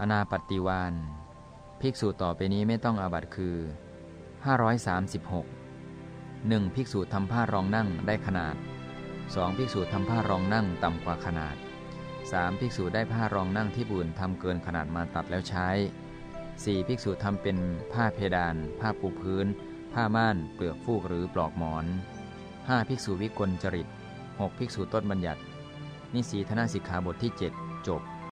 อนาปฏิวานภิกษุต่อไปนี้ไม่ต้องอาบัตคือ 536 1. ภิกษุทำผ้ารองนั่งได้ขนาด 2. ภิกษุทำผ้ารองนั่งต่ำกว่าขนาด 3. ภิกษุได้ผ้ารองนั่งที่บุญทำเกินขนาดมาตัดแล้วใช้ 4. ภิกษุทำเป็นผ้าเพดาน ผ้าปูพื้น ผ้าม่าน เปลือกฟูกหรือปลอกหมอน 5. ภิกษุวิกลจริต 6. ภิกษุต้นบัญญัติ นิสีธนาสิกขาบทที่ 7 จบ